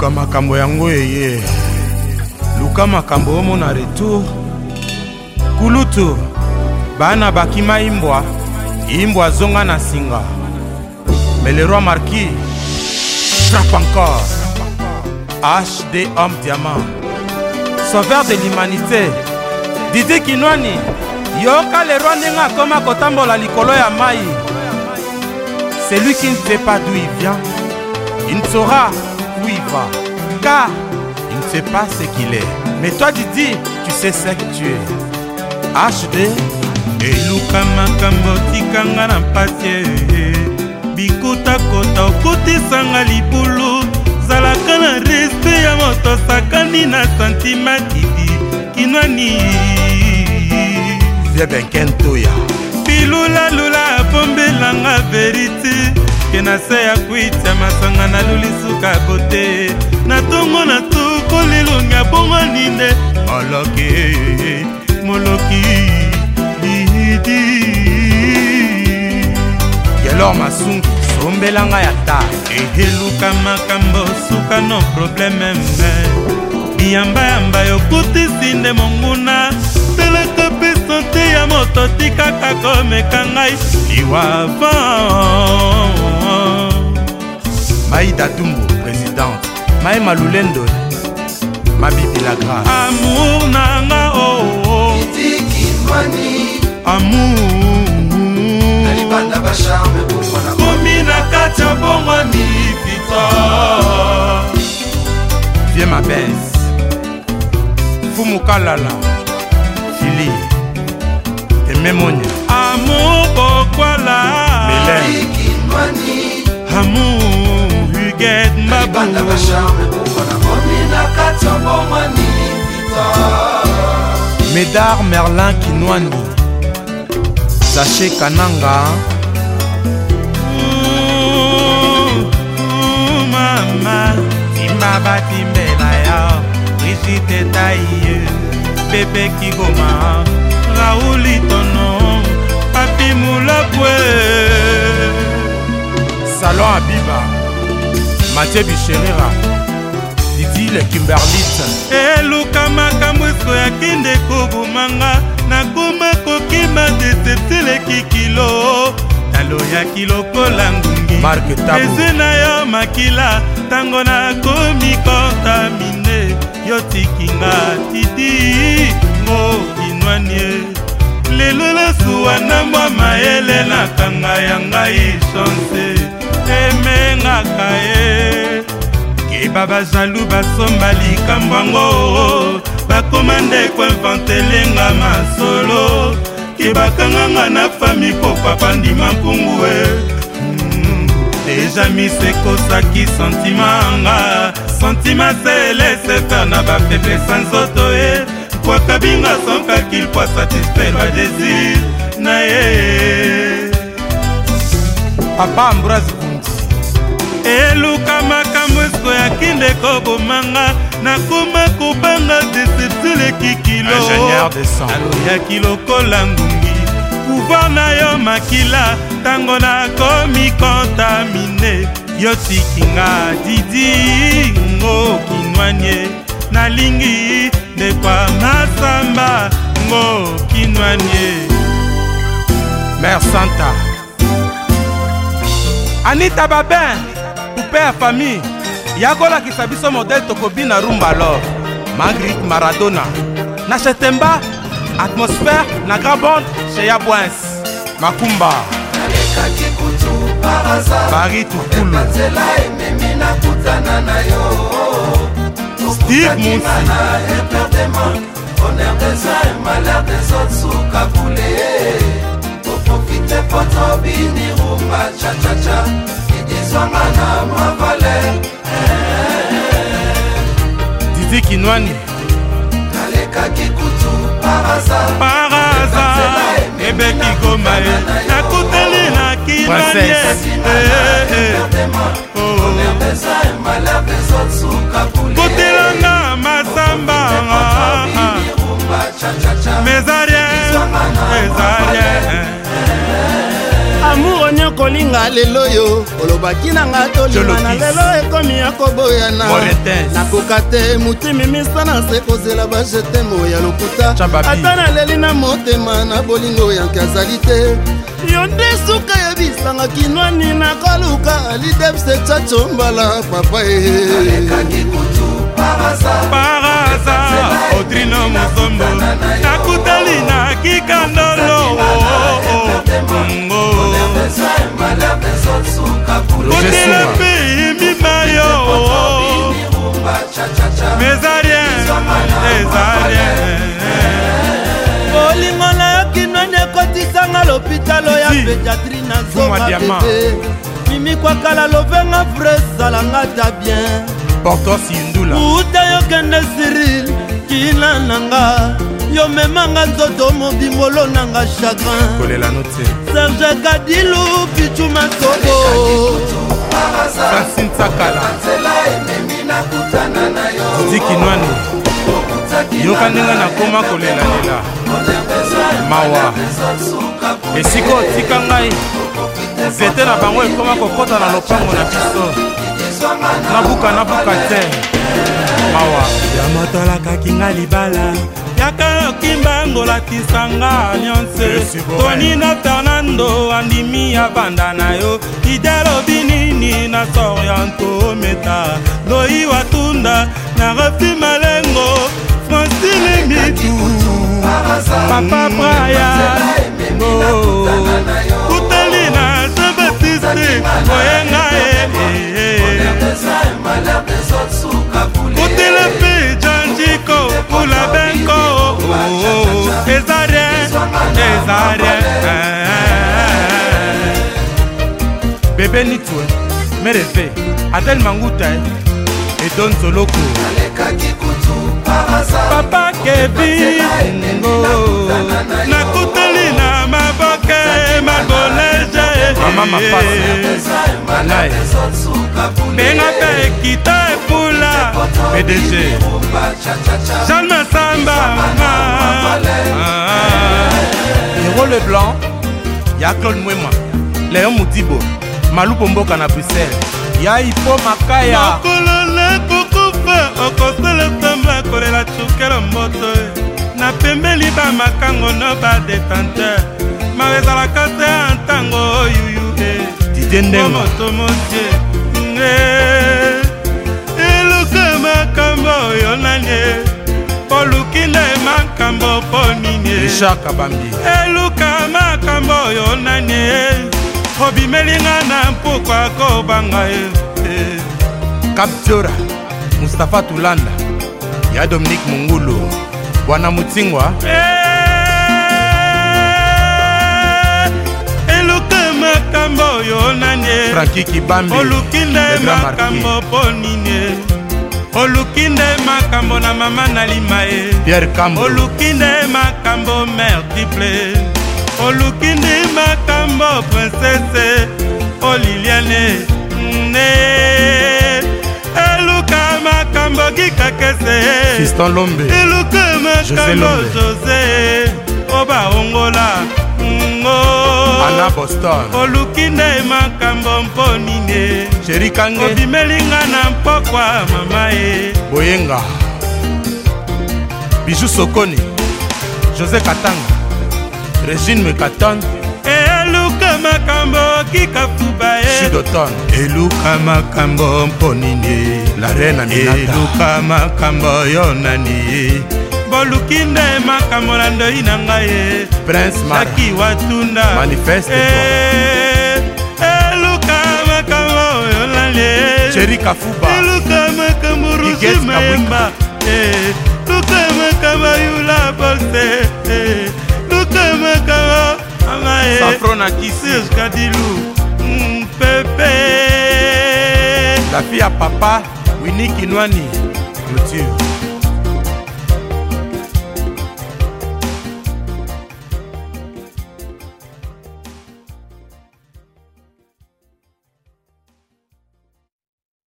luka makambo yango eye luka makambo omona retour kulutu bana bakima imbwa imbwa azonga na singa mais le roi marquis frappe encore hd homme diamant sauveur de l'humanité didi kinwani yoka le roi ndenge akoma kotambola likolo ya mai celui qui ne sait pas d'où il vient il ne saura vivre, car il ne sait pas ce qu'il est. Mais toi, Didi, tu sais ce que tu es. HD eluka makambo tikanga na mpatie bikotakota okotisanga libulu zalaka na respe ya moto sakani na santima didi kinwani viebenkentoya pilulalula apombelanga verite ke na se ya kwitya masanga nalulisuka bote na ntongo na tukolilunga bongo ninde moloki moloki didi gelor masungi sombelanga ya ta eheluka makambo suka no probleme me biyambayamba yokutisi nde monguna telaka mpe sante ya moto tikaka komeka ngai liwa avant maïda tumbu présidente mae malulendo mabibi lagra amour nanga oo oh, oh. amourkomi na kati ya bongwani victor vie mabes fumukalala fili ememonia amour bokwala amour biged mabanda basharme bokona mobina kati ya bomwani médard merlin kinwani zache kananga mama tima batimbela ya brigite taie bebe kigoma rauli tono mathieu bisherera didile kimberlit eluka makambo eso yakende kobomanga nakoma kokima deteteleki kilo naloyaki lokola ngungi eze na yo makila ntango nakomi kontamine yo tikinga tidi mokinwanie lelo lasuwa na mwa mayele nakanga ya ngai chance batemengaka ye keba bazalu basomba likambo yango bakoma ndeko infantelenga masolo kebakanganga na fami kopapa ndima mpungu e hmm, deja mise ekosaki santima nga santima selese fer na bapepesa nzoto ye kwakabinga sonkakil po satisfaire badésir na ye papa ambroise eluka makambo esko yakende kobomanga nakoma kobanga deception ekikiloloyaki lokola ngungi pouvoir na yo makila ntango nakomi kontamine yo tikinga didi ngokinwanie nalingi ndekwa masamba ngokinwanie mer santa anita babin coupe ya famille ya kolakisa biso modele tokobina rumba lor magrit maradona na chetemba atmosphère na grand bond cheya bwins makumba bari tukulu steve musi bonheur des uns et malheur des autres suka koule oprofite po tobini rumba chachacha ezwanga na mavale didi kinwani nalekaki kutu paraza ebeki goma ye nakuteli na kinwaniekotelanga e. eh, eh, eh. oh. masamba ah, ah, ah. mezarien mezarien lamour oni okolinga lelo yo olobaki na nga tolima na lelo ekomi ya koboyana nakoka te motimi misa na se kozela bajetemo ya lokuta ata naleli na motema na bolingo yanke azali te yo nde suka yebisanga kinwani nakoluka lidepse chacho mbala papa e paraza odrino mosombo nakutali na kikandolo otelemi yimima yo meza rien eza rien bolingo nayoki nani ekotisanga lopitalo ya pédiatri na zomabebe mimikwakala lovenga vre ezalanga ta bien portos indula uta yokende siril kina nanga yo memanga nzoto mobimolo nanga chagrin serge kadilu pichu masoko dikinwani yoka ndenge nakoma kolelalela mawa esika otika ngai nzete na bango ekoma kokɔta na lopango na biso nabuka nabuka te mawa yamato alakaki ngai libala yaka okimbangolatisanga nyonso tonina fernando andimi ya banda na yo idelobi nini na sorianto ometa loi watunda na refi malengo francine mitu papa braya oh. ebeli tue merefe adel manguta edo nzoloko papa kebingo nakuteli na maboke makoleje benga mpe ekita epula pdg jean masamba hero leblanc ya claude mwema leon modibo malupo mboka na bruxelles yai mpo makaya mokolo nakokufa okosoletama kolela cukelo moto napembeli bamakango no badefenteur mawe ezalaka te ya ntango oyuyu e omoto modie eluka makambo oyo nanie oluki nde makambo mpo nini eluka makambo oyo nanie obimelinga na mpokwa kobanga e kaptiora mustapha tulanda ya dominike mongulu bwana motingwa eluka eh, makambo oyo nanie franki kibambi oluki nde makambo mpo nini oluki nde makambo na mama na lima ye pierre kambo oluki nde makambo multiple oluki ndi makambo prinsese oliliane ne eluka makambo gikakese eluka makambo jose obaongola oluki nde makambo mpo nini obimelinga na mpokwa mama ye boyenga biju sokoni josé katanga résine mekatone eluka makambo kikafuba sidoton eluka makambo mponini la reine aminata eluka makambo yo nani boluki nde makambo na ndoi na ngai ye prince maki watunda manifeste eh, eluka makambo oyo nani cheri kafuba eluka makambo rusi mayemba eh, luka makambo yula bolse eh, elemekaka angaejuska dilu pepe la fille à papa winnie kinwani clôture